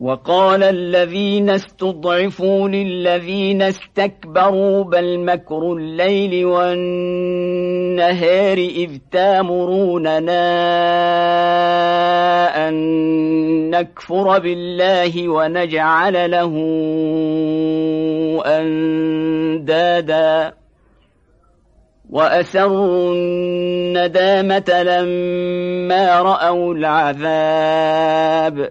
وقال الذين استضعفوا للذين استكبروا بل مكر الليل والنهار إذ تامروننا أن نكفر بالله ونجعل له أندادا. وأسروا الندامة لما رأوا العذاب.